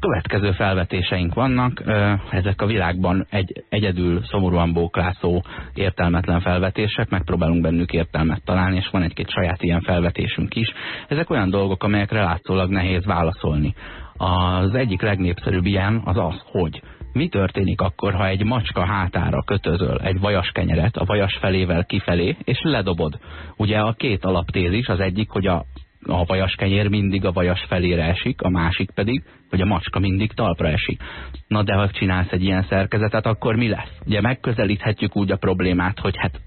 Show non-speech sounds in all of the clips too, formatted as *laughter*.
következő felvetéseink vannak, ezek a világban egy, egyedül szomorúan bóklászó értelmetlen felvetések, megpróbálunk bennük értelmet találni, és van egy-két saját ilyen felvetésünk is. Ezek olyan dolgok, amelyekre látszólag nehéz válaszolni. Az egyik legnépszerűbb ilyen az az, hogy mi történik akkor, ha egy macska hátára kötözöl egy vajas kenyeret a vajas felével kifelé, és ledobod? Ugye a két alaptézis, az egyik, hogy a a vajas kenyér mindig a vajas felére esik, a másik pedig, hogy a macska mindig talpra esik. Na de ha csinálsz egy ilyen szerkezetet, akkor mi lesz? Ugye megközelíthetjük úgy a problémát, hogy hát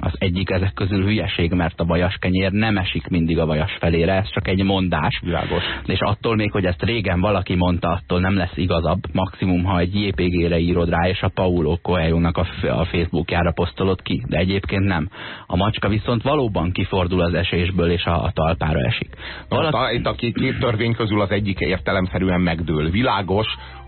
az egyik ezek közül hülyeség, mert a vajas kenyér nem esik mindig a vajas felére, ez csak egy mondás. Világos. És attól még, hogy ezt régen valaki mondta, attól nem lesz igazabb. Maximum, ha egy JPG-re írod rá, és a Paulo coelho a, a Facebookjára posztolod ki. De egyébként nem. A macska viszont valóban kifordul az esésből, és a, a talpára esik. Valaki... Itt a két, két törvény közül az egyik értelemszerűen megdől. Világos,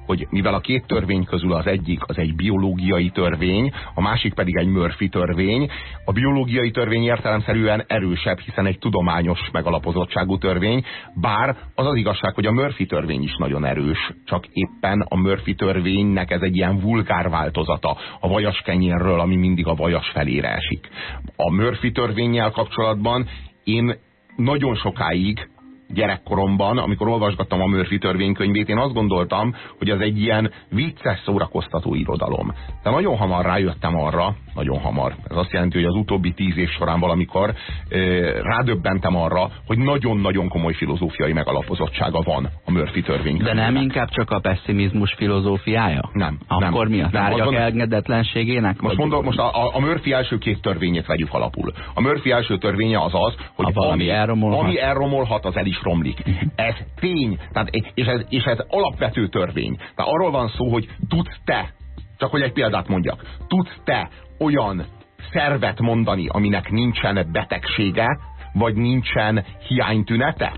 hogy mivel a két törvény közül az egyik az egy biológiai törvény, a másik pedig egy Murphy törvény, a biológiai törvény értelemszerűen erősebb, hiszen egy tudományos megalapozottságú törvény, bár az az igazság, hogy a Murphy törvény is nagyon erős, csak éppen a Murphy törvénynek ez egy ilyen vulgár változata a vajas kenyérről, ami mindig a vajas felére esik. A Murphy törvényel kapcsolatban én nagyon sokáig gyerekkoromban, amikor olvasgattam a Murphy törvénykönyvét, én azt gondoltam, hogy az egy ilyen vicces szórakoztató irodalom. De nagyon hamar rájöttem arra, nagyon hamar, ez azt jelenti, hogy az utóbbi tíz év során valamikor ö, rádöbbentem arra, hogy nagyon-nagyon komoly filozófiai megalapozottsága van a Murphy törvénykönyvnek. De nem inkább csak a pessimizmus filozófiája? Nem. Akkor nem, mi a tárgyak engedetlenségének? Most, mondom, most a, a Murphy első két törvényét vegyük alapul. A Murphy első törvénye az az, hogy ami, elromolhat. ami elromolhat, az el is romlik. Ez tény, tehát, és, ez, és ez alapvető törvény. Tehát arról van szó, hogy tudsz te, csak hogy egy példát mondjak, tudsz te olyan szervet mondani, aminek nincsen betegsége, vagy nincsen hiánytünete?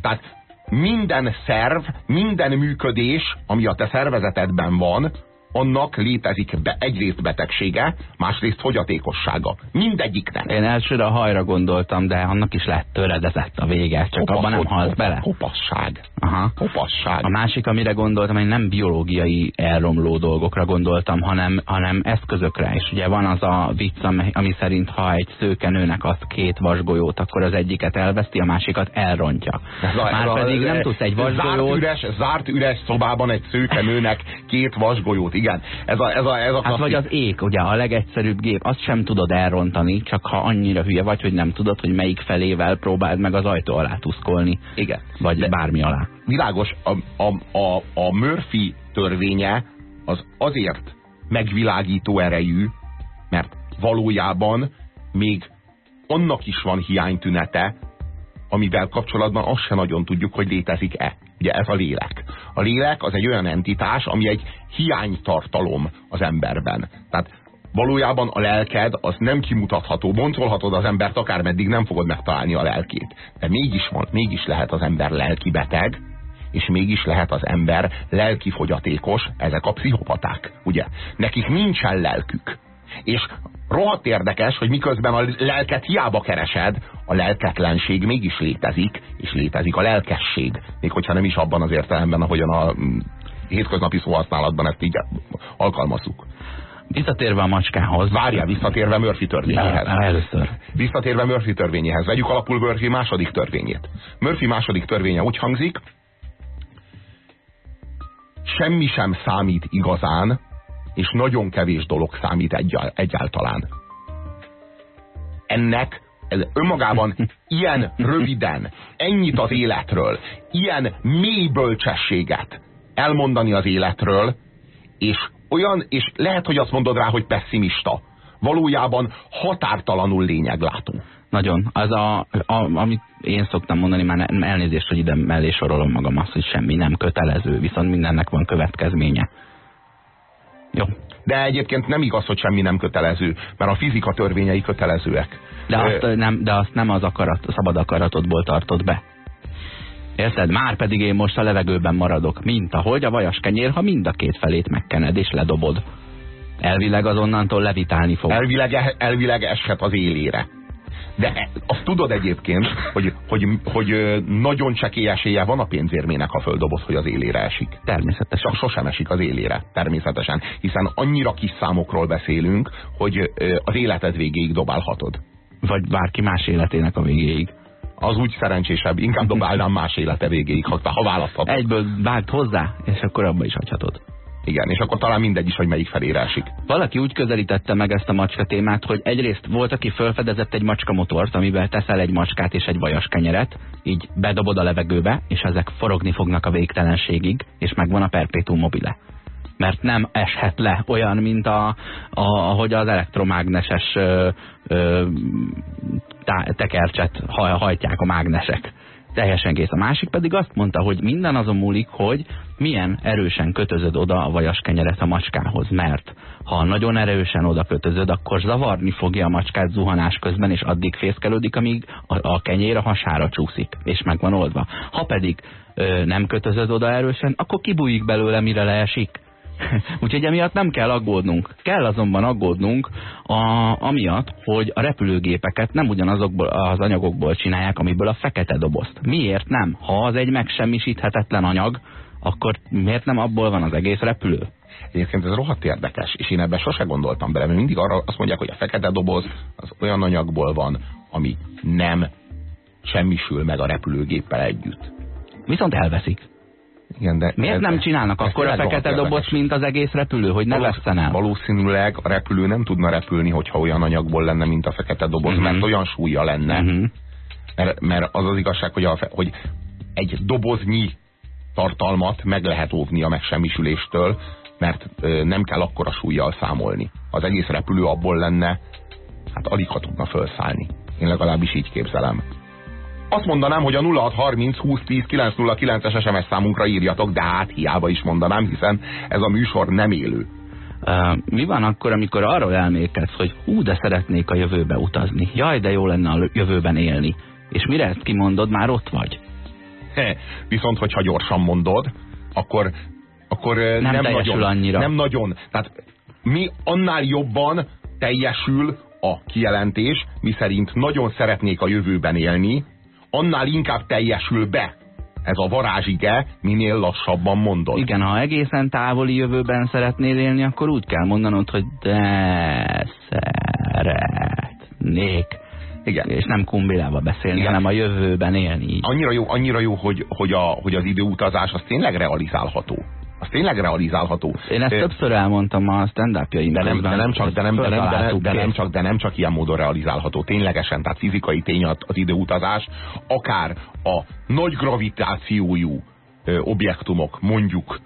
Tehát minden szerv, minden működés, ami a te szervezetedben van, annak létezik be, egyrészt betegsége, másrészt fogyatékossága. Mindegyiknek. Én elsőre a hajra gondoltam, de annak is lett töredezett a vége, csak Kopasz, abban nem halsz bele. Kopasság. Aha. Kopasság. A másik, amire gondoltam, hogy nem biológiai elromló dolgokra gondoltam, hanem, hanem eszközökre. És ugye van az a vicc, ami szerint, ha egy szőkenőnek ad két vasgolyót, akkor az egyiket elveszti, a másikat elrontja. Már pedig nem tudsz egy vasgolyót... Zárt üres, zárt üres szobában egy szőkenőnek két vasgolyót igen. Ez a, ez a, ez a hát vagy az ég, ugye a legegyszerűbb gép, azt sem tudod elrontani, csak ha annyira hülye vagy, hogy nem tudod, hogy melyik felével próbáld meg az ajtó alá tuszkolni. Igen. Vagy De bármi alá. Világos, a, a, a, a Murphy törvénye az azért megvilágító erejű, mert valójában még annak is van hiánytünete, amivel kapcsolatban azt se nagyon tudjuk, hogy létezik-e. Ugye ez a lélek. A lélek az egy olyan entitás, ami egy hiánytartalom az emberben. Tehát valójában a lelked az nem kimutatható. Boncolhatod az embert, akármeddig nem fogod megtalálni a lelkét. De mégis, van, mégis lehet az ember lelki beteg, és mégis lehet az ember lelki fogyatékos, ezek a pszichopaták, ugye? Nekik nincsen lelkük. És rohadt érdekes, hogy miközben a lelket hiába keresed, a lelketlenség mégis létezik, és létezik a lelkesség. Még hogyha nem is abban az értelemben, ahogyan a mm, hétköznapi szóhasználatban ezt így alkalmazzuk. Visszatérve a macskához. Várjál, visszatérve Murphy törvényéhez. Először. Visszatérve Murphy törvényéhez. Vegyük alapul Murphy második törvényét. Murphy második törvénye úgy hangzik, semmi sem számít igazán, és nagyon kevés dolog számít egyáltalán. Ennek ez önmagában ilyen röviden, ennyit az életről, ilyen mély bölcsességet elmondani az életről, és olyan, és lehet, hogy azt mondod rá, hogy pessimista. Valójában határtalanul lényeglátó. Nagyon. Az, a, a, amit én szoktam mondani, már elnézést, hogy ide mellé sorolom magam azt, hogy semmi nem kötelező, viszont mindennek van következménye. Jó. De egyébként nem igaz, hogy semmi nem kötelező, mert a fizika törvényei kötelezőek. De azt, nem, de azt nem az akarat, a szabad akaratodból tartod be. Érted? Már pedig én most a levegőben maradok, mint ahogy a vajas kenyér, ha mind a két felét megkened és ledobod. Elvileg azonnantól levitálni fog. Elvileg, elvileg eshet az élére. De azt tudod egyébként, hogy, hogy, hogy nagyon csekély esélye van a pénzérmének, ha földoboz, hogy az élére esik. Természetesen. Csak sosem esik az élére, természetesen. Hiszen annyira kis számokról beszélünk, hogy az életed végéig dobálhatod. Vagy bárki más életének a végéig. Az úgy szerencsésebb, inkább dobálnám más élete végéig, ha, ha választhatod. Egyből vágt hozzá, és akkor abba is hagyhatod. Igen, és akkor talán mindegy is, hogy melyik felére esik. Valaki úgy közelítette meg ezt a macska témát, hogy egyrészt volt, aki felfedezett egy macska motort, amivel teszel egy macskát és egy vajas kenyeret, így bedobod a levegőbe, és ezek forogni fognak a végtelenségig, és megvan a perpétum mobile mert nem eshet le olyan, mint a, a, ahogy az elektromágneses ö, ö, tá, tekercset hajtják a mágnesek teljesen kész. A másik pedig azt mondta, hogy minden azon múlik, hogy milyen erősen kötözöd oda a vajas kenyeret a macskához, mert ha nagyon erősen oda kötözöd, akkor zavarni fogja a macskát zuhanás közben, és addig fészkelődik, amíg a, a kenyér a hasára csúszik, és meg van oldva. Ha pedig ö, nem kötözöd oda erősen, akkor kibújik belőle, mire leesik *laughs* Úgyhogy emiatt nem kell aggódnunk. Kell azonban aggódnunk a, amiatt, hogy a repülőgépeket nem ugyanazokból az anyagokból csinálják, amiből a fekete dobozt. Miért nem? Ha az egy megsemmisíthetetlen anyag, akkor miért nem abból van az egész repülő? Egyébként ez rohadt érdekes, és én ebben sose gondoltam bele, mert mindig arra azt mondják, hogy a fekete doboz az olyan anyagból van, ami nem semmisül meg a repülőgéppel együtt. Viszont elveszik. Igen, de Miért ez, nem csinálnak akkor a fekete dobozt, mint az egész repülő, hogy ne veszten el? Valószínűleg a repülő nem tudna repülni, hogyha olyan anyagból lenne, mint a fekete doboz, uh mhm. -huh. mert olyan súlya lenne. Uh mhm. -huh. mert, mert az az igazság, hogy, a, hogy egy doboznyi tartalmat meg lehet óvni a megsemmisüléstől, mert nem kell akkora súlyjal számolni. Az egész repülő abból lenne, hát alig ha tudna felszállni. Én legalábbis így képzelem. Azt mondanám, hogy a 0630 2010 909-es SMS számunkra írjatok, de hát hiába is mondanám, hiszen ez a műsor nem élő. Uh, mi van akkor, amikor arról elmékedsz, hogy hú, de szeretnék a jövőbe utazni. Jaj, de jó lenne a jövőben élni. És mire ezt kimondod, már ott vagy. He, viszont, hogyha gyorsan mondod, akkor, akkor nem, nem nagyon. annyira. Nem nagyon. Tehát mi annál jobban teljesül a kijelentés, miszerint nagyon szeretnék a jövőben élni, annál inkább teljesül be ez a varázsige, minél lassabban mondod. Igen, ha egészen távoli jövőben szeretnél élni, akkor úgy kell mondanod, hogy de szeretnék. Igen. És nem kumbilába beszélni, Igen. hanem a jövőben élni. Annyira jó, annyira jó hogy, hogy, a, hogy az időutazás az tényleg realizálható az tényleg realizálható. Én ezt többször elmondtam a stand de nem, de nem csak, de nem, de nem, de nem, de nem csak, de nem csak ilyen módon realizálható. Ténylegesen, tehát fizikai tény az időutazás, akár a nagy gravitációjú ö, objektumok, mondjuk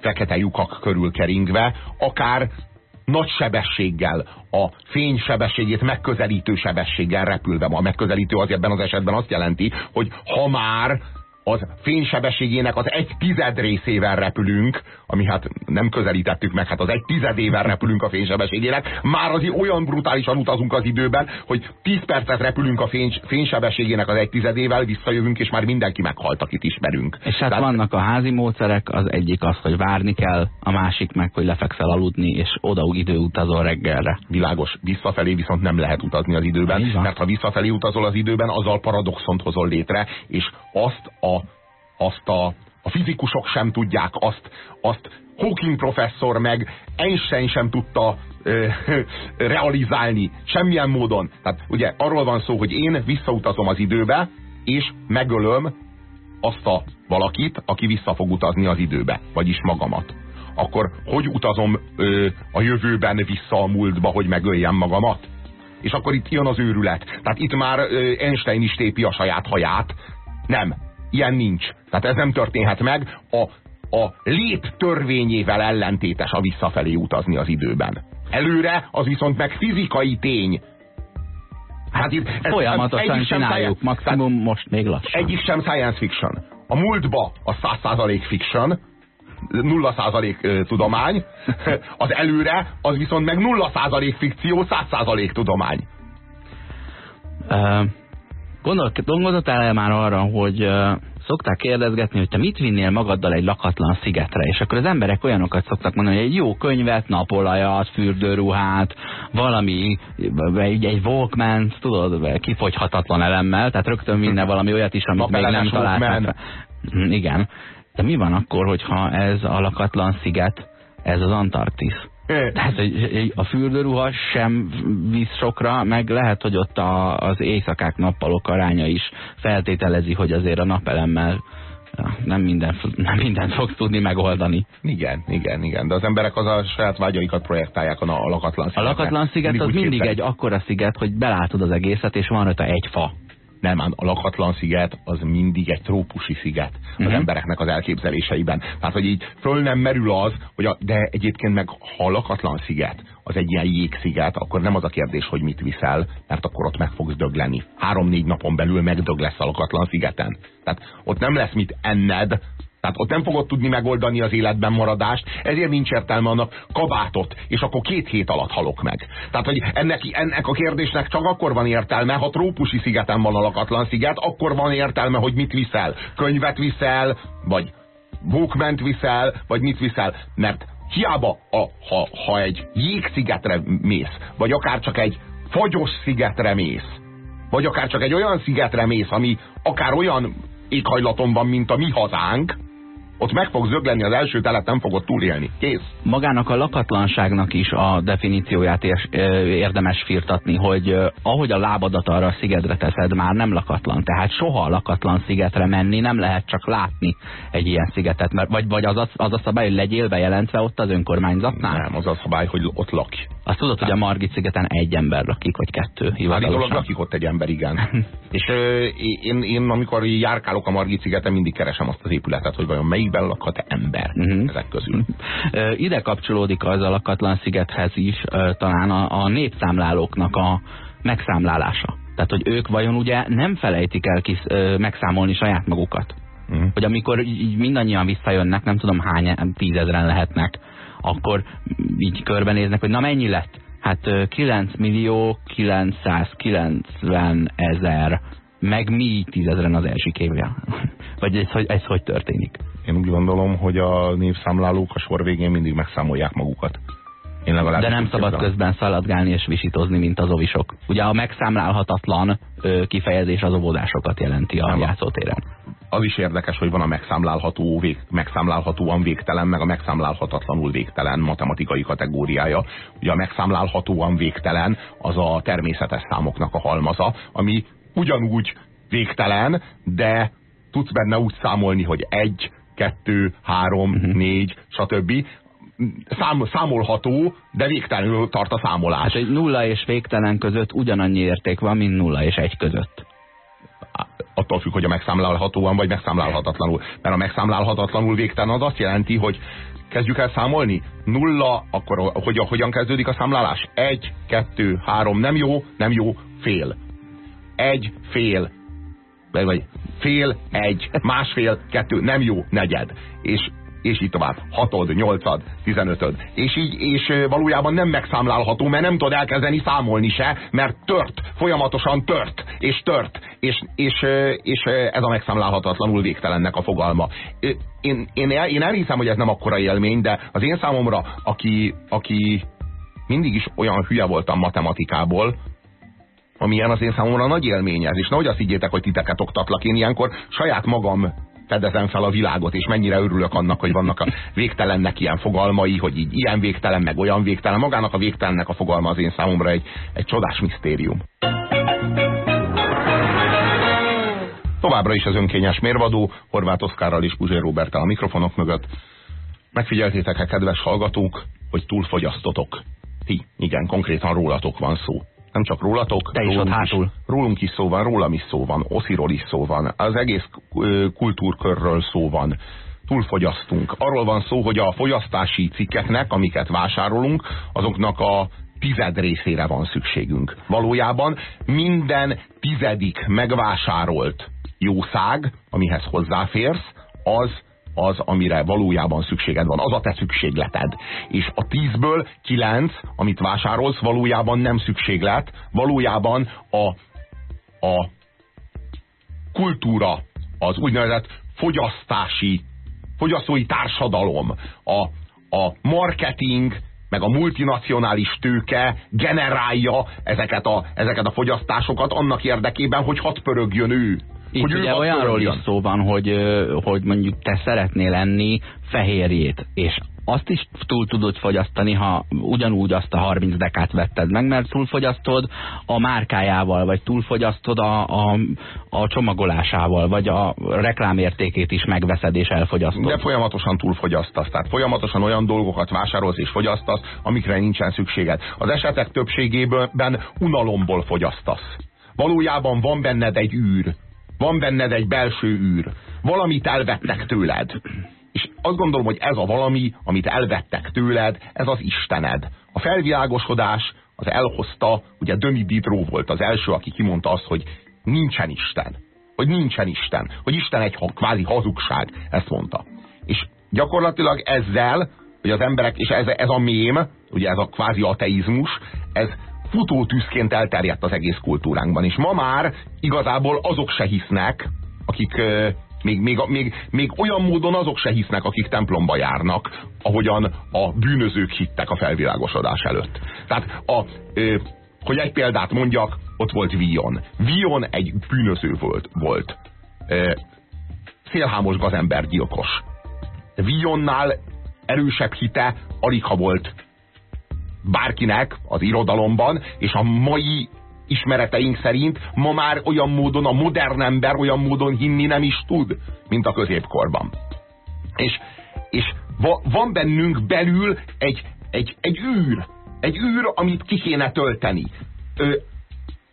fekete lyukak körül keringve, akár nagy sebességgel, a fény sebességét megközelítő sebességgel repülve. A megközelítő az ebben az esetben azt jelenti, hogy ha már az fénysebességének az egy tized részével repülünk, ami hát nem közelítettük meg, hát az egy tizedével repülünk a fénysebességének, már az olyan brutálisan utazunk az időben, hogy 10 percet repülünk a fény, fénysebességének az egy tizedével, visszajövünk, és már mindenki meghalt, akit ismerünk. És hát Tehát... vannak a házi módszerek, az egyik az, hogy várni kell, a másik meg, hogy lefekszel aludni, és oda időutazol reggelre. Világos, visszafelé viszont nem lehet utazni az időben, mert ha visszafelé utazol az időben, azzal paradoxont hozol létre, és azt a azt a, a fizikusok sem tudják, azt, azt Hawking professzor meg Einstein sem tudta ö, ö, *laughs* realizálni semmilyen módon. Tehát ugye arról van szó, hogy én visszautazom az időbe, és megölöm azt a valakit, aki vissza fog utazni az időbe, vagyis magamat. Akkor hogy utazom ö, a jövőben vissza a múltba, hogy megöljem magamat? És akkor itt jön az őrület. Tehát itt már Einstein is tépi a saját haját. Nem, Ilyen nincs. Tehát ez nem történhet meg. A, a lét törvényével ellentétes a visszafelé utazni az időben. Előre az viszont meg fizikai tény. Hát itt ez, Folyamatosan ez csináljuk, maximum most még lassan. Egyik sem science fiction. A múltba a 100% fiction, 0% tudomány, *laughs* az előre, az viszont meg 0% fikció, 100% tudomány. Uh, Gondolt, gondoltál el már arra, hogy uh, szokták kérdezgetni, hogy te mit vinnél magaddal egy lakatlan szigetre, és akkor az emberek olyanokat szoktak mondani, hogy egy jó könyvet, napolajat, fürdőruhát, valami, egy, egy walkman tudod, kifogyhatatlan elemmel, tehát rögtön minden valami olyat is, amit még nem találtak. Hm, igen. De mi van akkor, hogyha ez a lakatlan sziget, ez az Antarktisz? Tehát a fürdőruha sem visz sokra, meg lehet, hogy ott a, az éjszakák nappalok aránya is feltételezi, hogy azért a napelemmel nem, minden, nem mindent fog tudni megoldani. Igen, igen, igen. De az emberek az a saját vágyaikat projektálják a, a lakatlan szigetre. A lakatlan sziget mindig az mindig egy akkora sziget, hogy belátod az egészet, és van rajta egy fa. Nem, a lakatlan sziget az mindig egy trópusi sziget az uh mhm. -huh. embereknek az elképzeléseiben. Tehát, hogy így föl nem merül az, hogy a, de egyébként meg ha a lakatlan sziget az egy ilyen jégsziget, akkor nem az a kérdés, hogy mit viszel, mert akkor ott meg fogsz dögleni. Három-négy napon belül megdög lesz a lakatlan szigeten. Tehát ott nem lesz mit enned, tehát ott nem fogod tudni megoldani az életben maradást, ezért nincs értelme annak kabátot, és akkor két hét alatt halok meg. Tehát, hogy ennek, ennek a kérdésnek csak akkor van értelme, ha trópusi szigeten van a lakatlan sziget, akkor van értelme, hogy mit viszel. Könyvet viszel, vagy bókment viszel, vagy mit viszel. Mert hiába, a, ha, ha egy jégszigetre mész, vagy akár csak egy fagyos szigetre mész, vagy akár csak egy olyan szigetre mész, ami akár olyan éghajlaton van, mint a mi hazánk, ott meg fog zöglenni az első telet, nem fogod túlélni. Kész. Magának a lakatlanságnak is a definícióját érdemes firtatni, hogy ahogy a lábadat arra a szigetre teszed, már nem lakatlan. Tehát soha a lakatlan szigetre menni nem lehet csak látni egy ilyen szigetet. Mert, vagy, vagy az, a, az a szabály, hogy legyél bejelentve ott az önkormányzatnál? Nem, az a szabály, hogy ott lakj. Azt tudod, hogy a Margit szigeten egy ember lakik, vagy kettő hivatalosan? lakik ott egy ember, igen. *laughs* És ö, én, én, amikor járkálok a Margit szigeten, mindig keresem azt az épületet, hogy vajon melyikben lakhat ember uh mhm. -huh. ezek közül. Ide kapcsolódik az a lakatlan szigethez is talán a, a népszámlálóknak a megszámlálása. Tehát, hogy ők vajon ugye nem felejtik el kis, ö, megszámolni saját magukat. Uh mhm. -huh. Hogy amikor így mindannyian visszajönnek, nem tudom hány tízezren lehetnek, akkor így körbenéznek, hogy na mennyi lett? Hát 9 millió 990 ezer, meg mi tízezren az első évvel. *laughs* Vagy ez, hogy, ez hogy történik? Én úgy gondolom, hogy a névszámlálók a sor végén mindig megszámolják magukat. Én De nem szabad közben. közben szaladgálni és visítozni, mint az ovisok. Ugye a megszámlálhatatlan ö, kifejezés az óvodásokat jelenti a játszótéren. Az is érdekes, hogy van a megszámlálható, vég, megszámlálhatóan végtelen, meg a megszámlálhatatlanul végtelen matematikai kategóriája. Ugye a megszámlálhatóan végtelen az a természetes számoknak a halmaza, ami ugyanúgy végtelen, de tudsz benne úgy számolni, hogy egy, kettő, három, uh mhm. -huh. négy, stb. Szám, számolható, de végtelenül tart a számolás. Hát egy nulla és végtelen között ugyanannyi érték van, mint nulla és egy között. Attól függ, hogy a megszámlálhatóan vagy megszámlálhatatlanul. Mert a megszámlálhatatlanul végtelen az azt jelenti, hogy kezdjük el számolni? Nulla, akkor hogy, hogyan kezdődik a számlálás? Egy, kettő, három, nem jó, nem jó, fél. Egy, fél, vagy fél, egy, másfél, kettő, nem jó, negyed. És és így tovább. Hatod, nyolcad, tizenötöd. És így, és valójában nem megszámlálható, mert nem tud elkezdeni számolni se, mert tört, folyamatosan tört, és tört, és, és, és ez a megszámlálhatatlanul végtelennek a fogalma. Én, én, én elhiszem, hogy ez nem akkora élmény, de az én számomra, aki, aki mindig is olyan hülye voltam matematikából, amilyen az én számomra nagy élmény ez. És nehogy azt higgyétek, hogy titeket oktatlak. Én ilyenkor saját magam fedezem fel a világot, és mennyire örülök annak, hogy vannak a végtelennek ilyen fogalmai, hogy így ilyen végtelen, meg olyan végtelen. Magának a végtelennek a fogalma az én számomra egy, egy csodás misztérium. Továbbra is az önkényes mérvadó, Horváth Oszkárral és Puzsér Robertel a mikrofonok mögött. Megfigyeltétek-e, kedves hallgatók, hogy túlfogyasztotok? Ti, igen, konkrétan rólatok van szó nem csak rólatok, Te is ott hátul. Is, rólunk is szó van, rólam is szó van, Osziról is szó van, az egész kultúrkörről szó van. Túlfogyasztunk. Arról van szó, hogy a fogyasztási cikkeknek, amiket vásárolunk, azoknak a tized részére van szükségünk. Valójában minden tizedik megvásárolt jószág, amihez hozzáférsz, az az, amire valójában szükséged van, az a te szükségleted. És a tízből kilenc, amit vásárolsz, valójában nem szükséglet, valójában a, a kultúra az úgynevezett fogyasztási, fogyasztói társadalom, a, a marketing, meg a multinacionális tőke generálja ezeket a, ezeket a fogyasztásokat annak érdekében, hogy hat pörögjön ő. Itt hogy ugye olyanról is szó van, hogy, hogy mondjuk te szeretnél enni fehérjét, és azt is túl tudod fogyasztani, ha ugyanúgy azt a 30 dekát vetted meg, mert túlfogyasztod a márkájával, vagy túlfogyasztod a, a, a csomagolásával, vagy a reklámértékét is megveszed és elfogyasztod. De folyamatosan túlfogyasztasz, tehát folyamatosan olyan dolgokat vásárolsz és fogyasztasz, amikre nincsen szükséged. Az esetek többségében unalomból fogyasztasz. Valójában van benned egy űr, van benned egy belső űr, valamit elvettek tőled és azt gondolom, hogy ez a valami, amit elvettek tőled, ez az Istened. A felvilágosodás az elhozta, ugye Dömi Diderot volt az első, aki kimondta azt, hogy nincsen Isten. Hogy nincsen Isten. Hogy Isten egy kvázi hazugság. Ezt mondta. És gyakorlatilag ezzel, hogy az emberek, és ez, ez a mém, ugye ez a kvázi ateizmus, ez futótűzként elterjedt az egész kultúránkban. És ma már igazából azok se hisznek, akik, még, még, még, még olyan módon azok se hisznek, akik templomba járnak, ahogyan a bűnözők hittek a felvilágosodás előtt. Tehát, a, hogy egy példát mondjak, ott volt Vion. Vion egy bűnöző volt. volt. Ö, szélhámos gazembergyilkos. Vionnál erősebb hite alig ha volt bárkinek az irodalomban, és a mai ismereteink szerint ma már olyan módon a modern ember olyan módon hinni nem is tud, mint a középkorban. És, és va, van bennünk belül egy, egy, egy űr, egy űr, amit ki kéne tölteni. Ö,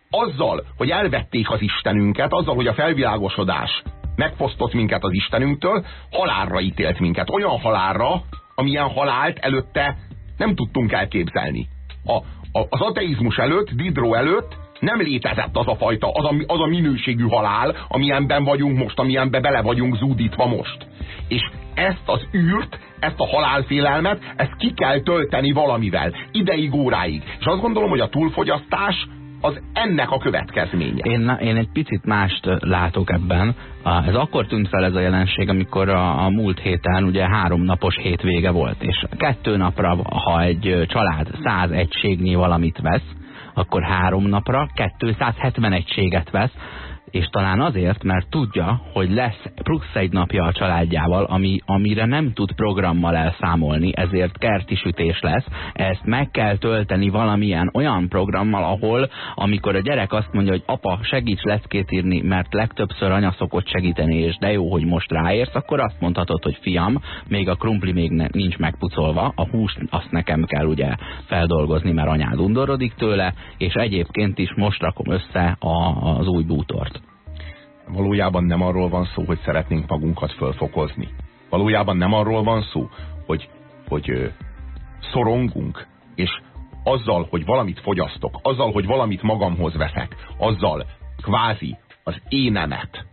azzal, hogy elvették az Istenünket, azzal, hogy a felvilágosodás megfosztott minket az Istenünktől, halálra ítélt minket. Olyan halálra, amilyen halált előtte nem tudtunk elképzelni. A, a, az ateizmus előtt, Didro előtt nem létezett az a fajta, az a, az a minőségű halál, amilyenben vagyunk most, amilyenben bele vagyunk zúdítva most. És ezt az űrt, ezt a halálfélelmet, ezt ki kell tölteni valamivel, ideig, óráig. És azt gondolom, hogy a túlfogyasztás az ennek a következménye. Én, én egy picit mást látok ebben. Ez akkor tűnt fel ez a jelenség, amikor a, a múlt héten ugye három napos hétvége volt, és kettő napra, ha egy család száz egységnyi valamit vesz, akkor három napra 270 egységet vesz, és talán azért, mert tudja, hogy lesz plusz egy napja a családjával, ami, amire nem tud programmal elszámolni, ezért kertisütés lesz. Ezt meg kell tölteni valamilyen olyan programmal, ahol, amikor a gyerek azt mondja, hogy apa, segíts leckét írni, mert legtöbbször anya szokott segíteni, és de jó, hogy most ráérsz, akkor azt mondhatod, hogy fiam, még a krumpli még ne, nincs megpucolva, a húst azt nekem kell ugye feldolgozni, mert anyád undorodik tőle, és egyébként is most rakom össze a, az új bútort valójában nem arról van szó, hogy szeretnénk magunkat fölfokozni. Valójában nem arról van szó, hogy, hogy ö, szorongunk, és azzal, hogy valamit fogyasztok, azzal, hogy valamit magamhoz veszek, azzal kvázi az énemet,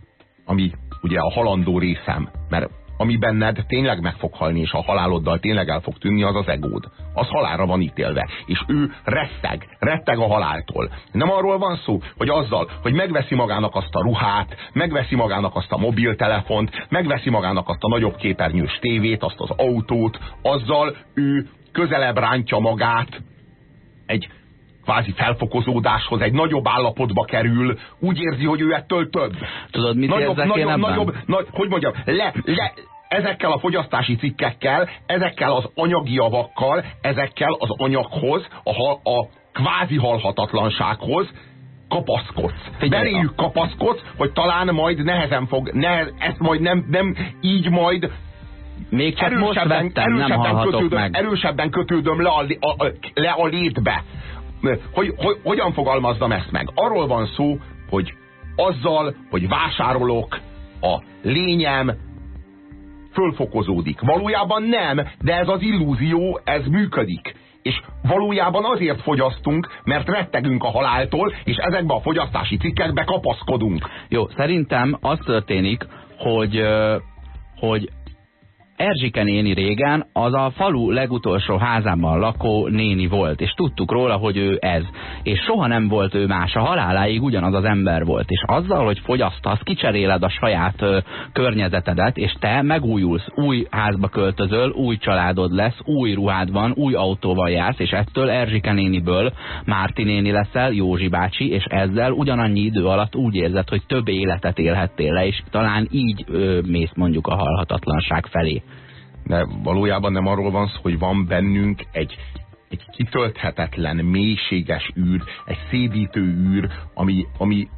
ami ugye a halandó részem, mert ami benned tényleg meg fog halni, és a haláloddal tényleg el fog tűnni, az az egód. Az halálra van ítélve. És ő retteg, retteg a haláltól. Nem arról van szó, hogy azzal, hogy megveszi magának azt a ruhát, megveszi magának azt a mobiltelefont, megveszi magának azt a nagyobb képernyős tévét, azt az autót, azzal ő közelebb rántja magát egy kvázi felfokozódáshoz, egy nagyobb állapotba kerül, úgy érzi, hogy ő ettől több. Tudod, mit nagyobb, érzek nagyobb, én ebben? Nagyobb, nagy, hogy mondjam, le, le, ezekkel a fogyasztási cikkekkel, ezekkel az anyagi javakkal, ezekkel az anyaghoz, a, a kvázi halhatatlansághoz kapaszkodsz. Beréjük kapaszkodsz, hogy talán majd nehezen fog, nehez, ezt majd nem, nem így majd még csak erősebben, most vettem, erősebben, nem kötődöm, meg. erősebben kötődöm le a, a, a, le a létbe. Hogy, hogy, hogyan fogalmazzam ezt meg? Arról van szó, hogy azzal, hogy vásárolok, a lényem fölfokozódik. Valójában nem, de ez az illúzió, ez működik. És valójában azért fogyasztunk, mert rettegünk a haláltól, és ezekbe a fogyasztási cikkekbe kapaszkodunk. Jó, szerintem az történik, hogy, hogy Erzsike néni régen az a falu legutolsó házában lakó néni volt, és tudtuk róla, hogy ő ez. És soha nem volt ő más, a haláláig ugyanaz az ember volt. És azzal, hogy fogyasztasz, kicseréled a saját ö, környezetedet, és te megújulsz, új házba költözöl, új családod lesz, új ruhád van, új autóval jársz, és ettől Erzsike néniből Márti néni leszel, Józsi bácsi, és ezzel ugyanannyi idő alatt úgy érzed, hogy több életet élhettél le, és talán így ö, mész mondjuk a halhatatlanság felé. De valójában nem arról van szó, hogy van bennünk egy, egy kitölthetetlen, mélységes űr, egy szédítő űr, ami, ami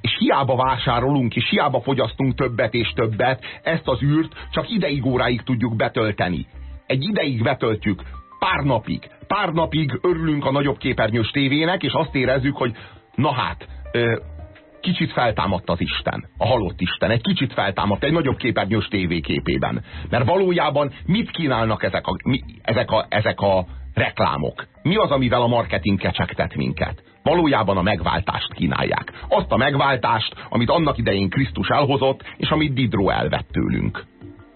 és hiába vásárolunk, és hiába fogyasztunk többet és többet, ezt az űrt csak ideig óráig tudjuk betölteni. Egy ideig betöltjük, pár napig. Pár napig örülünk a nagyobb képernyős tévének, és azt érezzük, hogy na hát, kicsit feltámadt az Isten, a halott Isten, egy kicsit feltámadt egy nagyobb képernyős tévéképében. Mert valójában mit kínálnak ezek a, mi, ezek, a, ezek a reklámok? Mi az, amivel a marketing kecsegtet minket? Valójában a megváltást kínálják. Azt a megváltást, amit annak idején Krisztus elhozott, és amit Didro elvett tőlünk.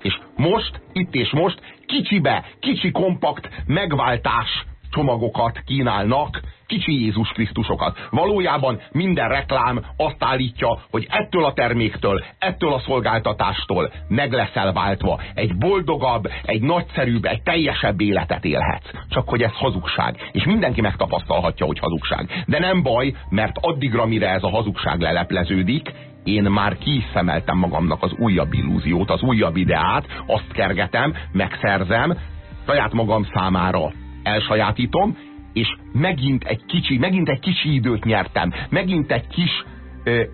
És most, itt és most, kicsibe, kicsi kompakt megváltás csomagokat kínálnak, kicsi Jézus Krisztusokat. Valójában minden reklám azt állítja, hogy ettől a terméktől, ettől a szolgáltatástól meg leszel váltva. Egy boldogabb, egy nagyszerűbb, egy teljesebb életet élhetsz. Csak hogy ez hazugság. És mindenki megtapasztalhatja, hogy hazugság. De nem baj, mert addigra, mire ez a hazugság lelepleződik, én már kiszemeltem magamnak az újabb illúziót, az újabb ideát, azt kergetem, megszerzem, saját magam számára elsajátítom, és megint egy kicsi, megint egy kicsi időt nyertem, megint egy kis,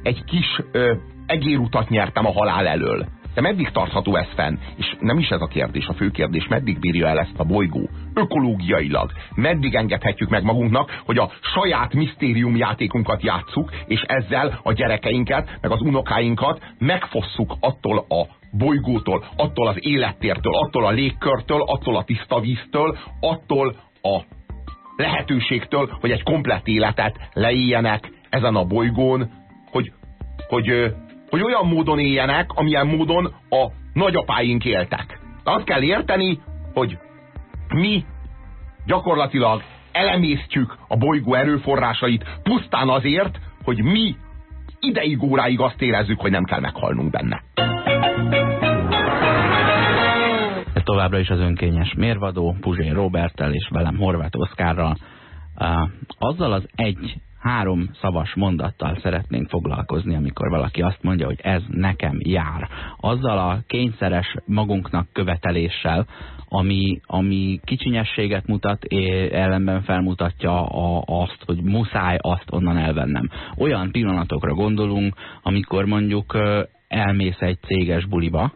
egy kis ö, egérutat nyertem a halál elől. De meddig tartható ez fenn? És nem is ez a kérdés, a fő kérdés, meddig bírja el ezt a bolygó? Ökológiailag. Meddig engedhetjük meg magunknak, hogy a saját misztériumjátékunkat játsszuk, és ezzel a gyerekeinket, meg az unokáinkat megfosszuk attól a bolygótól, attól az élettértől, attól a légkörtől, attól a tiszta víztől, attól a lehetőségtől, hogy egy komplett életet leéljenek ezen a bolygón, hogy, hogy, hogy olyan módon éljenek, amilyen módon a nagyapáink éltek. Azt kell érteni, hogy mi gyakorlatilag elemésztjük a bolygó erőforrásait pusztán azért, hogy mi ideig óráig azt érezzük, hogy nem kell meghalnunk benne. Továbbra is az önkényes mérvadó, Puzsér Roberttel és velem Horváth Oszkárral. Azzal az egy három szavas mondattal szeretnénk foglalkozni, amikor valaki azt mondja, hogy ez nekem jár. Azzal a kényszeres magunknak követeléssel, ami, ami kicsinyességet mutat, ellenben felmutatja a, azt, hogy muszáj azt onnan elvennem. Olyan pillanatokra gondolunk, amikor mondjuk elmész egy céges buliba,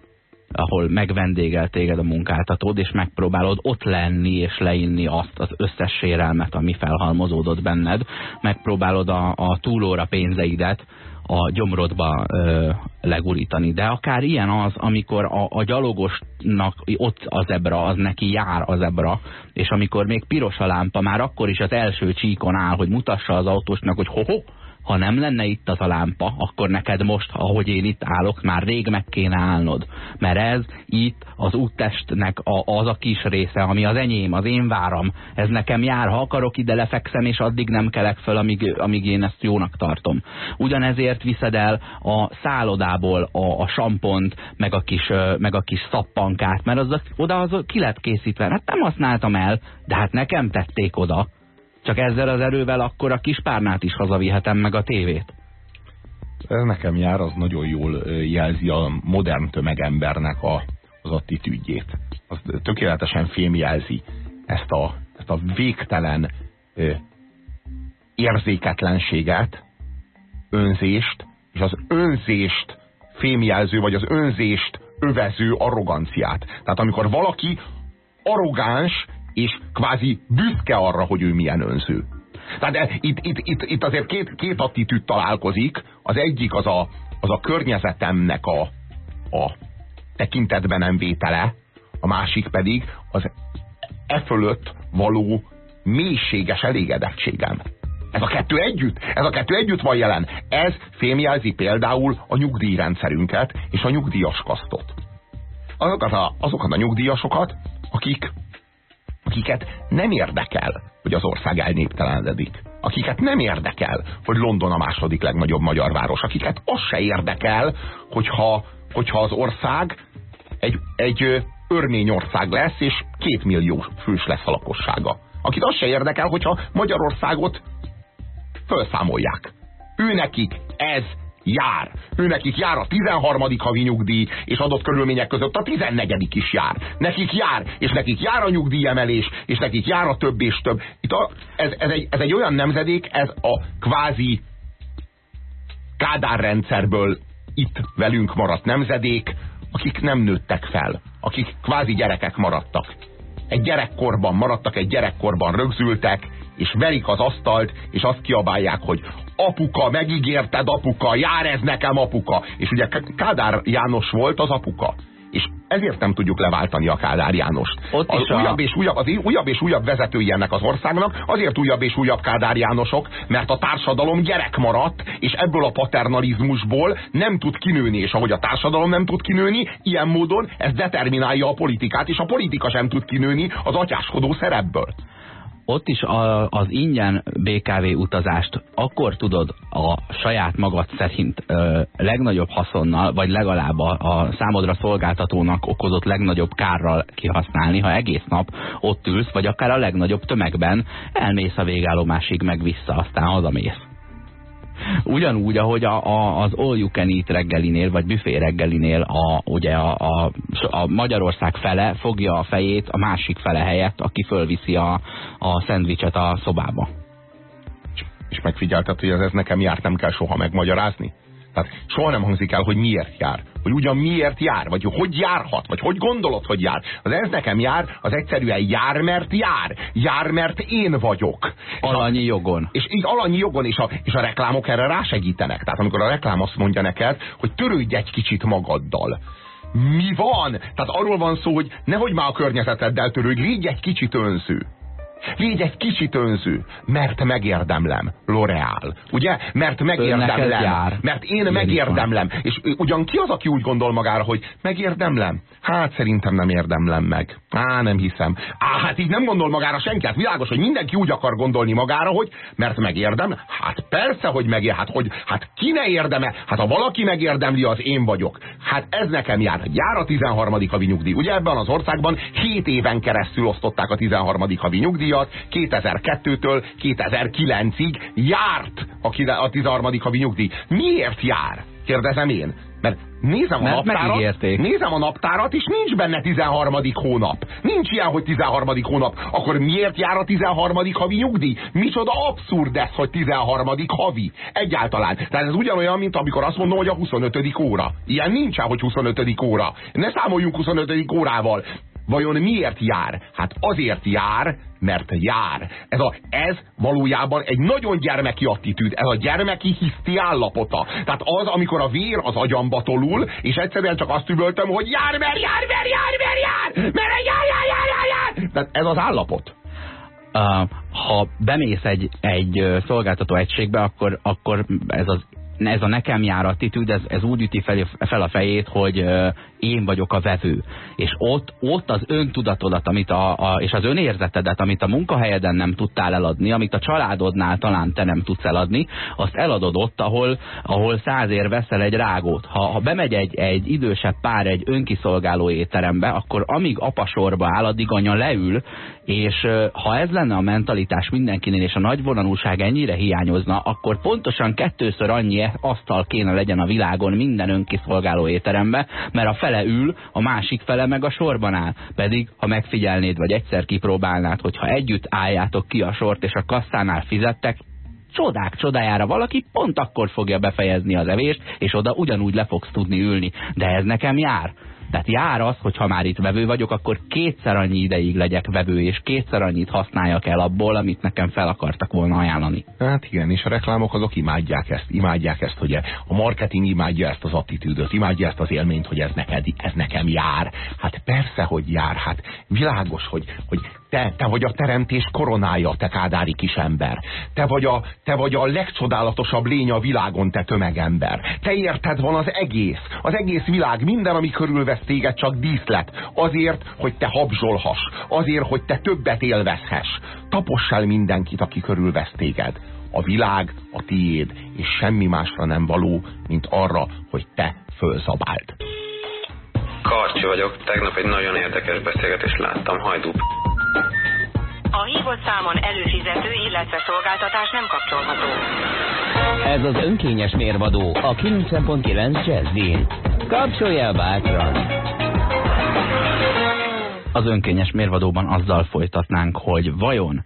ahol megvendégel téged a munkáltatód, és megpróbálod ott lenni és leinni azt az összes sérelmet, ami felhalmozódott benned, megpróbálod a, a túlóra pénzeidet a gyomrodba ö, legurítani. De akár ilyen az, amikor a, a gyalogosnak ott az ebra, az neki jár az ebra, és amikor még piros a lámpa, már akkor is az első csíkon áll, hogy mutassa az autósnak, hogy ho-ho, ha nem lenne itt az a lámpa, akkor neked most, ahogy én itt állok, már rég meg kéne állnod. Mert ez itt az úttestnek a, az a kis része, ami az enyém, az én váram. Ez nekem jár, ha akarok, ide lefekszem, és addig nem kelek föl, amíg, amíg én ezt jónak tartom. Ugyanezért viszed el a szállodából a, a sampont, meg a kis, meg a kis szappankát, mert az, oda az ki lett készítve. Hát nem használtam el, de hát nekem tették oda. Csak ezzel az erővel akkor a kispárnát is hazavihetem meg a tévét. Ez nekem jár, az nagyon jól jelzi a modern tömegembernek a, az attitűdjét. Az tökéletesen fémjelzi ezt a, ezt a végtelen ö, érzéketlenséget, önzést, és az önzést fémjelző, vagy az önzést övező arroganciát. Tehát amikor valaki arrogáns és kvázi büszke arra, hogy ő milyen önző. Tehát eh, itt, itt, itt, itt azért két, két attitűd találkozik. Az egyik az a, az a környezetemnek a, a tekintetben nem vétele, a másik pedig az e fölött való mélységes elégedettségem. Ez a kettő együtt, ez a kettő együtt van jelen. Ez fémjelzi például a nyugdíjrendszerünket és a nyugdíjas kasztot azokat a, azokat a nyugdíjasokat, akik, akiket nem érdekel, hogy az ország elnéptelenedik. Akiket nem érdekel, hogy London a második legnagyobb magyar város. Akiket az se érdekel, hogyha, hogyha az ország egy, egy örmény ország lesz, és két millió fős lesz a lakossága. Akit az se érdekel, hogyha Magyarországot felszámolják. Ő nekik ez jár. Ő nekik jár a 13. havi nyugdíj, és adott körülmények között a 14. is jár. Nekik jár, és nekik jár a nyugdíjemelés, és nekik jár a több és több. Itt a, ez, ez, egy, ez egy olyan nemzedék, ez a kvázi Kádár rendszerből itt velünk maradt nemzedék, akik nem nőttek fel, akik kvázi gyerekek maradtak. Egy gyerekkorban maradtak, egy gyerekkorban rögzültek, és verik az asztalt, és azt kiabálják, hogy apuka, megígérted apuka, jár ez nekem apuka. És ugye Kádár János volt az apuka. És ezért nem tudjuk leváltani a Kádár Jánost. Ott az, a... újabb és újabb, az újabb és újabb vezetői ennek az országnak, azért újabb és újabb Kádár Jánosok, mert a társadalom gyerek maradt, és ebből a paternalizmusból nem tud kinőni, és ahogy a társadalom nem tud kinőni, ilyen módon ez determinálja a politikát, és a politika sem tud kinőni az atyáskodó szerepből ott is a, az ingyen BKV utazást akkor tudod a saját magad szerint ö, legnagyobb haszonnal, vagy legalább a, a számodra szolgáltatónak okozott legnagyobb kárral kihasználni, ha egész nap ott ülsz, vagy akár a legnagyobb tömegben elmész a végállomásig, meg vissza, aztán hazamész. Ugyanúgy, ahogy a, a, az all you can eat reggelinél, vagy büfé reggelinél a, ugye a, a, a Magyarország fele fogja a fejét a másik fele helyett, aki fölviszi a, a szendvicset a szobába. És megfigyelted, hogy ez, ez nekem járt, nem kell soha megmagyarázni? Tehát soha nem hangzik el, hogy miért jár. Hogy ugyan miért jár, vagy hogy járhat, vagy hogy gondolod, hogy jár. Az ez nekem jár, az egyszerűen jár, mert jár. Jár, mert én vagyok. Alanyi jogon. És így alanyi jogon, és a, és a reklámok erre rásegítenek. Tehát amikor a reklám azt mondja neked, hogy törődj egy kicsit magaddal. Mi van? Tehát arról van szó, hogy nehogy már a környezeteddel törődj, légy egy kicsit önző. Légy egy kicsit önző, mert megérdemlem, L'Oreal. Ugye? Mert megérdemlem. Mert én Ilyen megérdemlem. És ugyan ki az, aki úgy gondol magára, hogy megérdemlem? Hát szerintem nem érdemlem meg. Á, nem hiszem. Á, hát így nem gondol magára senki. Hát világos, hogy mindenki úgy akar gondolni magára, hogy mert megérdem. Hát persze, hogy megér. Hát, hogy, hát ki ne érdeme? Hát ha valaki megérdemli, az én vagyok. Hát ez nekem jár. Jár a 13. havi nyugdíj. Ugye ebben az országban 7 éven keresztül osztották a 13. havi nyugdíj díjat 2002-től 2009-ig járt a 13. havi nyugdíj. Miért jár? Kérdezem én. Mert nézem a, Mert naptárat, nézem a naptárat, és nincs benne 13. hónap. Nincs ilyen, hogy 13. hónap. Akkor miért jár a 13. havi nyugdíj? Micsoda abszurd ez, hogy 13. havi. Egyáltalán. Tehát ez ugyanolyan, mint amikor azt mondom, hogy a 25. óra. Ilyen nincsen, hogy 25. óra. Ne számoljunk 25. órával. Vajon miért jár? Hát azért jár, mert jár. Ez, a, ez valójában egy nagyon gyermeki attitűd, ez a gyermeki hiszti állapota. Tehát az, amikor a vér az agyamba tolul, és egyszerűen csak azt üvöltöm, hogy jár, mert jár, mert jár, mert jár, mert jár, jár, jár, jár, jár. Tehát ez az állapot. Uh, ha bemész egy, egy szolgáltató egységbe, akkor, akkor ez az ez a nekem jár attitűd, ez, ez úgy üti fel, fel a fejét, hogy én vagyok a vevő. És ott, ott az öntudatodat amit a, a, és az önérzetedet, amit a munkahelyeden nem tudtál eladni, amit a családodnál talán te nem tudsz eladni, azt eladod ott, ahol, ahol százért veszel egy rágót. Ha, ha bemegy egy, egy idősebb pár egy önkiszolgáló étterembe, akkor amíg apasorba áll, addig anya leül, és ha ez lenne a mentalitás mindenkinél, és a nagyvonalúság ennyire hiányozna, akkor pontosan kettőször annyi asztal kéne legyen a világon minden önkiszolgáló étterembe, mert a fele ül, a másik fele meg a sorban áll. Pedig, ha megfigyelnéd, vagy egyszer kipróbálnád, hogyha együtt álljátok ki a sort, és a kasszánál fizettek, csodák csodájára valaki pont akkor fogja befejezni az evést, és oda ugyanúgy le fogsz tudni ülni. De ez nekem jár. Tehát jár az, hogy ha már itt vevő vagyok, akkor kétszer annyi ideig legyek vevő, és kétszer annyit használjak el abból, amit nekem fel akartak volna ajánlani. Hát igen, és a reklámok azok imádják ezt, imádják ezt, hogy a marketing imádja ezt az attitűdöt, imádja ezt az élményt, hogy ez, neked, ez nekem jár. Hát persze, hogy jár, hát világos, hogy, hogy te, te vagy a teremtés koronája, te kádári kisember. Te vagy, a, te vagy a legcsodálatosabb lény a világon, te tömegember. Te érted van az egész, az egész világ, minden, ami körülvesz téged csak díszlet. Azért, hogy te habzsolhass. Azért, hogy te többet élvezhess. Taposs el mindenkit, aki körülvesz téged. A világ a tiéd, és semmi másra nem való, mint arra, hogy te fölzabáld. Karcsi vagyok, tegnap egy nagyon érdekes beszélgetést láttam, hajdú. A hívott számon előfizető, illetve szolgáltatás nem kapcsolható. Ez az önkényes mérvadó a 90.9 Jazzin. Kapcsolj el bátran! Az önkényes mérvadóban azzal folytatnánk, hogy vajon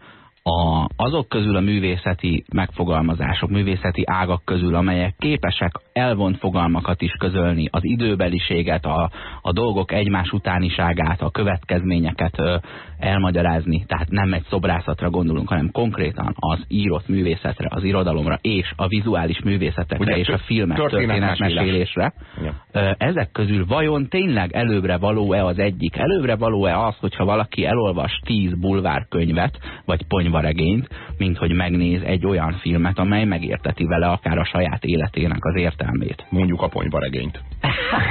a, azok közül a művészeti megfogalmazások, művészeti ágak közül, amelyek képesek elvont fogalmakat is közölni, az időbeliséget, a, a dolgok egymás utániságát, a következményeket ö, elmagyarázni, tehát nem egy szobrászatra gondolunk, hanem konkrétan az írott művészetre, az irodalomra és a vizuális művészetekre Ugye, és a filmek történetmesélésre. Ja. Ezek közül vajon tényleg előbbre való-e az egyik? Előbbre való-e az, hogyha valaki elolvas tíz bulvárkönyvet, vagy ponyva regényt, mint hogy megnéz egy olyan filmet, amely megérteti vele akár a saját életének az értelmét. Mondjuk a ponyvaregényt.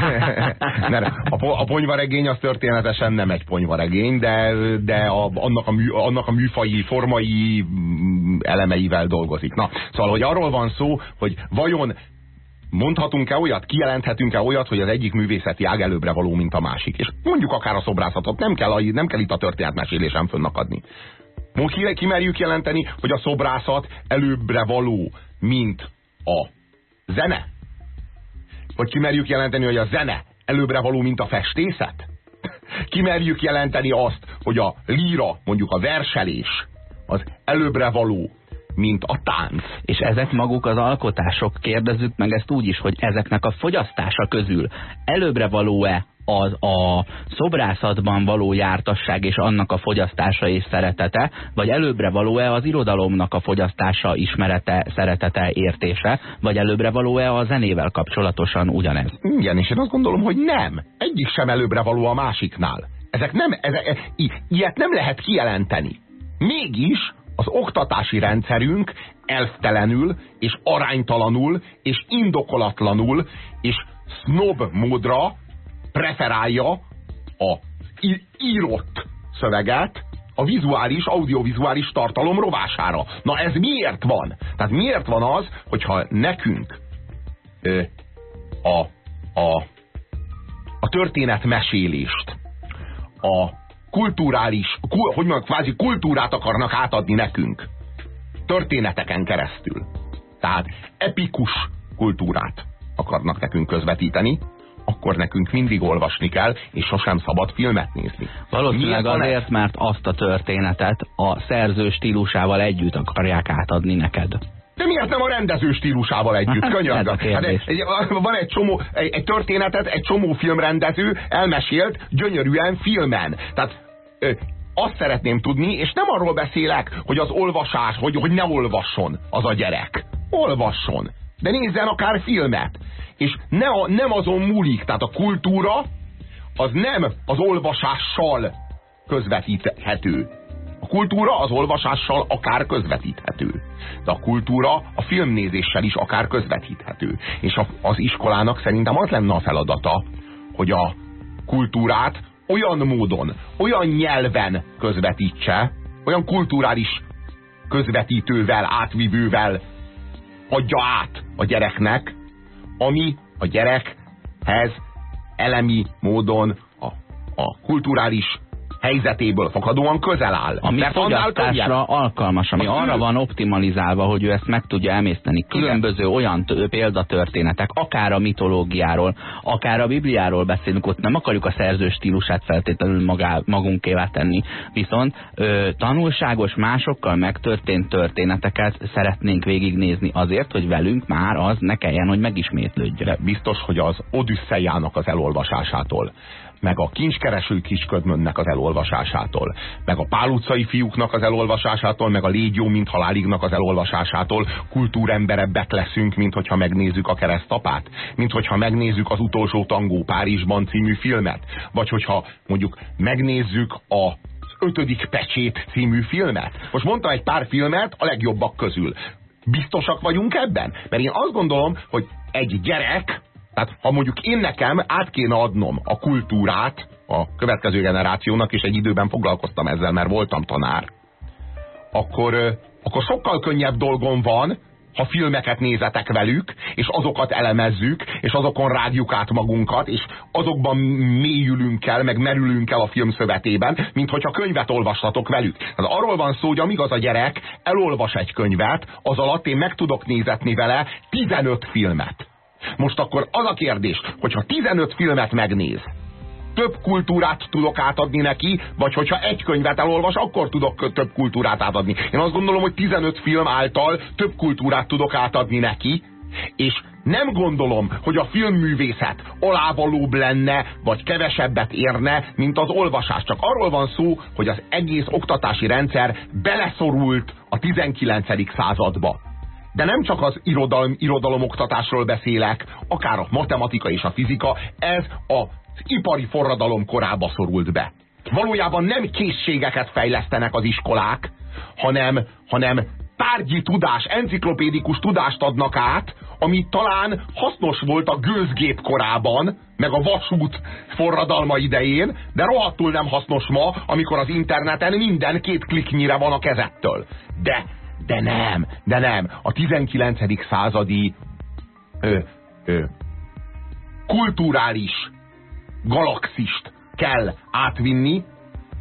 *laughs* Mert a, a ponyvaregény az történetesen nem egy ponyvaregény, de, de a, annak, a mű, annak a műfai, formai mm, elemeivel dolgozik. Na, szóval, hogy arról van szó, hogy vajon mondhatunk-e olyat, kijelenthetünk-e olyat, hogy az egyik művészeti ág előbbre való, mint a másik. És mondjuk akár a szobrászatot, nem kell, nem kell itt a történetmesélésen fönnakadni. Kimerjük jelenteni, hogy a szobrászat előbbre való, mint a zene? Vagy kimerjük jelenteni, hogy a zene előbbre való, mint a festészet? *laughs* Kimerjük jelenteni azt, hogy a líra, mondjuk a verselés, az előbbre való, mint a tánc. És ezek maguk az alkotások, kérdezzük meg ezt úgy is, hogy ezeknek a fogyasztása közül előbbre való-e az a szobrászatban való jártasság és annak a fogyasztása és szeretete, vagy előbbre való-e az irodalomnak a fogyasztása, ismerete, szeretete, értése, vagy előbbre való-e a zenével kapcsolatosan ugyanez? Igen, és én azt gondolom, hogy nem. Egyik sem előbbre való a másiknál. Ezek nem, ezek, ilyet nem lehet kijelenteni. Mégis az oktatási rendszerünk elftelenül, és aránytalanul, és indokolatlanul, és snob módra preferálja a írott szöveget a vizuális, audiovizuális tartalom rovására. Na ez miért van? Tehát miért van az, hogyha nekünk ö, a, a, a történetmesélést, a kulturális, kul, hogy mondjam, kvázi kultúrát akarnak átadni nekünk. Történeteken keresztül. Tehát epikus kultúrát akarnak nekünk közvetíteni, akkor nekünk mindig olvasni kell, és sosem szabad filmet nézni. Valószínűleg azért, mert azt a történetet a szerző stílusával együtt akarják átadni neked. De miért nem a rendező stílusával együtt? *laughs* Könyörgöm. Hát egy, egy, van egy csomó, egy, egy történetet, egy csomó filmrendező elmesélt gyönyörűen filmen. Tehát azt szeretném tudni, és nem arról beszélek, hogy az olvasás, hogy, hogy ne olvasson az a gyerek. Olvasson. De nézzen akár filmet és ne nem azon múlik, tehát a kultúra az nem az olvasással közvetíthető. A kultúra az olvasással akár közvetíthető. De a kultúra a filmnézéssel is akár közvetíthető. És a, az iskolának szerintem az lenne a feladata, hogy a kultúrát olyan módon, olyan nyelven közvetítse, olyan kulturális közvetítővel, átvivővel adja át a gyereknek, ami a gyerekhez elemi módon a, a kulturális helyzetéből fakadóan közel áll. Ami Mert fogyasztásra alkalmas, ami arra van optimalizálva, hogy ő ezt meg tudja emészteni. Különböző Igen. olyan példatörténetek, akár a mitológiáról, akár a Bibliáról beszélünk, ott nem akarjuk a szerző stílusát feltétlenül magá, magunkévá tenni. Viszont ö, tanulságos, másokkal megtörtént történeteket szeretnénk végignézni azért, hogy velünk már az ne kelljen, hogy megismétlődjön. Biztos, hogy az Odüsszejának az elolvasásától meg a kincskereső kisködmönnek az elolvasásától, meg a Pál utcai fiúknak az elolvasásától, meg a Légyó mint halálignak az elolvasásától kultúremberebbek leszünk, mint hogyha megnézzük a keresztapát, mint hogyha megnézzük az utolsó tangó Párizsban című filmet, vagy hogyha mondjuk megnézzük a ötödik pecsét című filmet. Most mondtam egy pár filmet a legjobbak közül. Biztosak vagyunk ebben? Mert én azt gondolom, hogy egy gyerek Tehát ha mondjuk én nekem át kéne adnom a kultúrát a következő generációnak, és egy időben foglalkoztam ezzel, mert voltam tanár, akkor, akkor sokkal könnyebb dolgom van, ha filmeket nézetek velük, és azokat elemezzük, és azokon rágjuk át magunkat, és azokban mélyülünk el, meg merülünk el a film szövetében, mint hogyha könyvet olvastatok velük. Tehát arról van szó, hogy amíg az a gyerek elolvas egy könyvet, az alatt én meg tudok nézetni vele 15 filmet. Most akkor az a kérdés, hogyha 15 filmet megnéz, több kultúrát tudok átadni neki, vagy hogyha egy könyvet elolvas, akkor tudok több kultúrát átadni. Én azt gondolom, hogy 15 film által több kultúrát tudok átadni neki, és nem gondolom, hogy a filmművészet alávalóbb lenne, vagy kevesebbet érne, mint az olvasás. Csak arról van szó, hogy az egész oktatási rendszer beleszorult a 19. századba. De nem csak az irodalom, irodalomoktatásról beszélek, akár a matematika és a fizika, ez a ipari forradalom korába szorult be. Valójában nem készségeket fejlesztenek az iskolák, hanem, hanem tárgyi tudás, enciklopédikus tudást adnak át, ami talán hasznos volt a gőzgép korában, meg a vasút forradalma idején, de rohadtul nem hasznos ma, amikor az interneten minden két kliknyire van a kezettől. De, de nem, de nem. A 19. századi ö, ö, kulturális galaxist kell átvinni,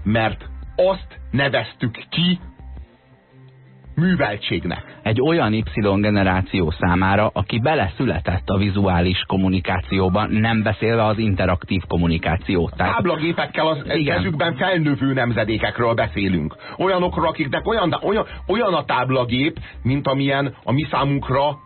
mert azt neveztük ki műveltségnek. Egy olyan Y generáció számára, aki beleszületett a vizuális kommunikációban, nem beszélve az interaktív kommunikációt. Tehát... Táblagépekkel az Igen. kezükben felnövő nemzedékekről beszélünk. Olyanokról, akiknek olyan, olyan, olyan a táblagép, mint amilyen a mi számunkra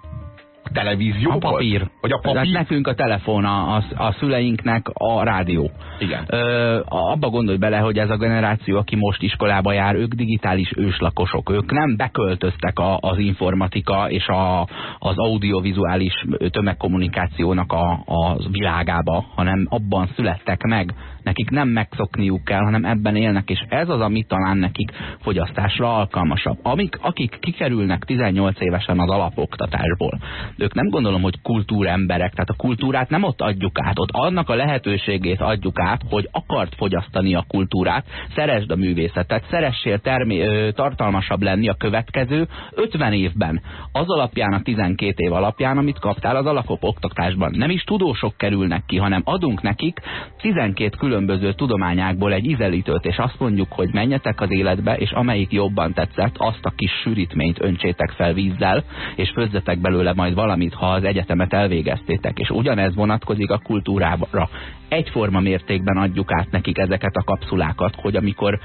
televízió a papír. Vagy a papír? Tehát nekünk a telefon, a, a, a szüleinknek a rádió. Igen. Ö, abba gondolj bele, hogy ez a generáció, aki most iskolába jár, ők digitális őslakosok. Ők nem beköltöztek a, az informatika és a, az audiovizuális tömegkommunikációnak a, a világába, hanem abban születtek meg. Nekik nem megszokniuk kell, hanem ebben élnek, és ez az, ami talán nekik fogyasztásra alkalmasabb. Amik, akik kikerülnek 18 évesen az alapoktatásból, ők nem gondolom, hogy kultúremberek, tehát a kultúrát nem ott adjuk át, ott annak a lehetőségét adjuk át, hogy akart fogyasztani a kultúrát, szeresd a művészetet, szeressél termé, ö, tartalmasabb lenni a következő 50 évben. Az alapján, a 12 év alapján, amit kaptál az alapoktatásban. Nem is tudósok kerülnek ki, hanem adunk nekik 12 különböző tudományákból egy ízelítőt, és azt mondjuk, hogy menjetek az életbe, és amelyik jobban tetszett, azt a kis sűrítményt öntsétek fel vízzel, és főzzetek belőle majd valamit, ha az egyetemet elvégeztétek. És ugyanez vonatkozik a kultúrára. Egyforma mértékben adjuk át nekik ezeket a kapszulákat, hogy amikor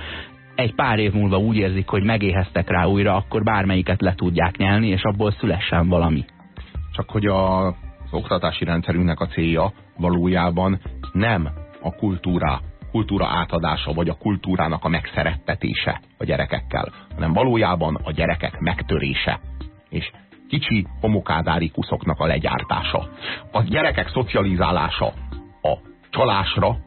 egy pár év múlva úgy érzik, hogy megéheztek rá újra, akkor bármelyiket le tudják nyelni, és abból szülessen valami. Csak hogy a, az oktatási rendszerünknek a célja valójában nem a kultúra, kultúra átadása, vagy a kultúrának a megszerettetése a gyerekekkel, hanem valójában a gyerekek megtörése. És kicsi homokádári a legyártása. A gyerekek szocializálása a csalásra,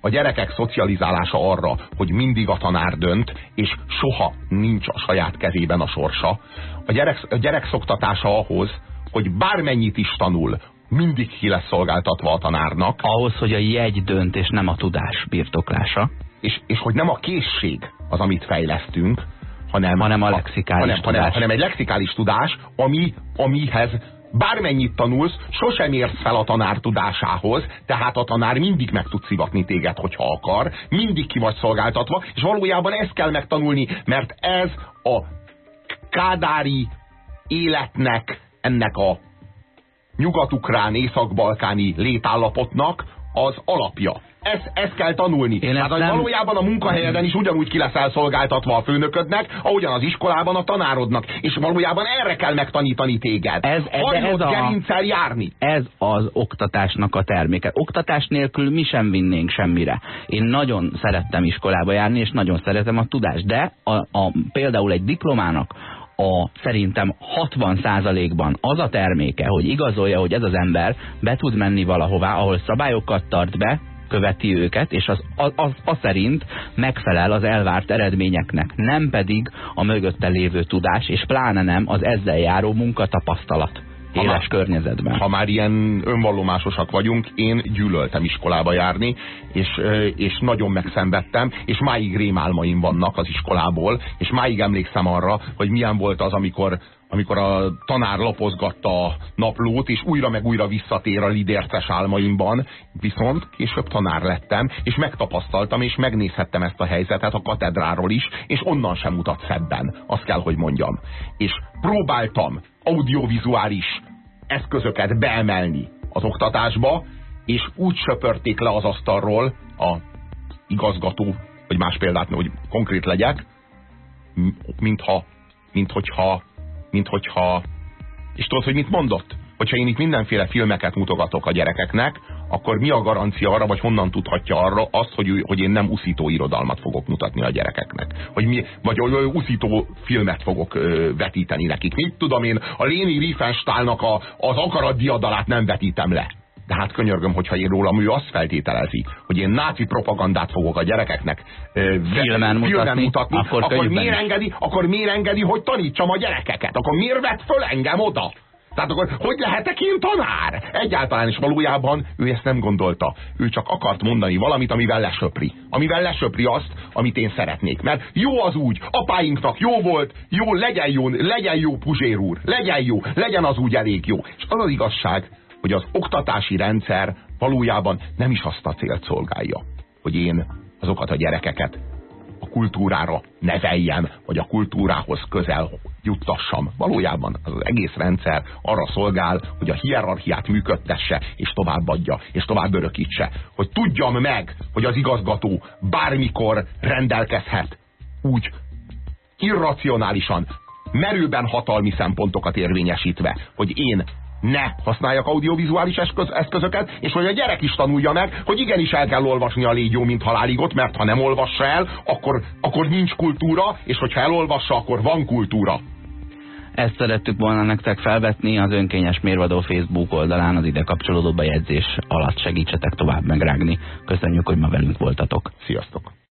a gyerekek szocializálása arra, hogy mindig a tanár dönt, és soha nincs a saját kezében a sorsa. A gyerek, a gyerek szoktatása ahhoz, hogy bármennyit is tanul, mindig ki lesz szolgáltatva a tanárnak. Ahhoz, hogy a jegy dönt, és nem a tudás birtoklása. És, és hogy nem a készség az, amit fejlesztünk, hanem, hanem a lexikális hanem, tudás. Hanem, hanem egy lexikális tudás, ami, amihez bármennyit tanulsz, sosem érsz fel a tanár tudásához, tehát a tanár mindig meg tud szivatni téged, hogyha akar, mindig ki vagy szolgáltatva, és valójában ezt kell megtanulni, mert ez a kádári életnek, ennek a nyugatukrán, észak-balkáni létállapotnak az alapja. Ezt, ezt kell tanulni. Én hát nem... valójában a munkahelyeden is ugyanúgy ki lesz elszolgáltatva a főnöködnek, ahogyan az iskolában a tanárodnak. És valójában erre kell megtanítani téged. Ez, ez, ez a, gerincsel járni. Ez az oktatásnak a terméke. Oktatás nélkül mi sem vinnénk semmire. Én nagyon szerettem iskolába járni, és nagyon szeretem a tudást. De a, a, például egy diplomának a szerintem 60%-ban az a terméke, hogy igazolja, hogy ez az ember be tud menni valahová, ahol szabályokat tart be, követi őket, és az, az, az, az szerint megfelel az elvárt eredményeknek, nem pedig a mögötte lévő tudás, és pláne nem az ezzel járó munkatapasztalat. Éles már, környezetben. Ha már ilyen önvallomásosak vagyunk, én gyűlöltem iskolába járni, és, és nagyon megszenvedtem, és máig rémálmaim vannak az iskolából, és máig emlékszem arra, hogy milyen volt az, amikor amikor a tanár lapozgatta a naplót, és újra meg újra visszatér a lidérces álmaimban, viszont később tanár lettem, és megtapasztaltam, és megnézhettem ezt a helyzetet a katedráról is, és onnan sem mutat szebben, azt kell, hogy mondjam. És próbáltam audiovizuális eszközöket beemelni az oktatásba, és úgy söpörték le az asztalról a igazgató, vagy más példát, hogy konkrét legyek, mintha, mint hogyha mint hogyha... És tudod, hogy mit mondott? Hogyha én itt mindenféle filmeket mutogatok a gyerekeknek, akkor mi a garancia arra, vagy honnan tudhatja arra azt, hogy, hogy én nem uszító irodalmat fogok mutatni a gyerekeknek? Hogy mi, vagy hogy uszító filmet fogok ö, vetíteni nekik. Mit tudom én, a Léni Riefenstahlnak a, az akarat diadalát nem vetítem le. De hát könyörgöm, hogyha én rólam ő azt feltételezi, hogy én náci propagandát fogok a gyerekeknek filmen mutatni, mutatni akkor, akkor, miért engedi, akkor miért engedi, hogy tanítsam a gyerekeket? Akkor miért vett föl engem oda? Tehát akkor hogy lehetek én tanár? Egyáltalán is valójában ő ezt nem gondolta. Ő csak akart mondani valamit, amivel lesöpri. Amivel lesöpri azt, amit én szeretnék. Mert jó az úgy, apáinknak jó volt, jó, legyen jó, legyen jó Puzsér úr, legyen jó, legyen az úgy elég jó. És az az igazság, hogy az oktatási rendszer valójában nem is azt a célt szolgálja, hogy én azokat a gyerekeket a kultúrára neveljem, vagy a kultúrához közel juttassam. Valójában az, egész rendszer arra szolgál, hogy a hierarchiát működtesse, és továbbadja, és tovább örökítse. Hogy tudjam meg, hogy az igazgató bármikor rendelkezhet úgy irracionálisan, merőben hatalmi szempontokat érvényesítve, hogy én ne használjak audiovizuális eszköz, eszközöket, és hogy a gyerek is tanulja meg, hogy igenis el kell olvasni a légyó, mint haláligot, mert ha nem olvassa el, akkor, akkor nincs kultúra, és hogyha elolvassa, akkor van kultúra. Ezt szerettük volna nektek felvetni az önkényes mérvadó Facebook oldalán az ide kapcsolódó bejegyzés alatt segítsetek tovább megrágni. Köszönjük, hogy ma velünk voltatok. Sziasztok!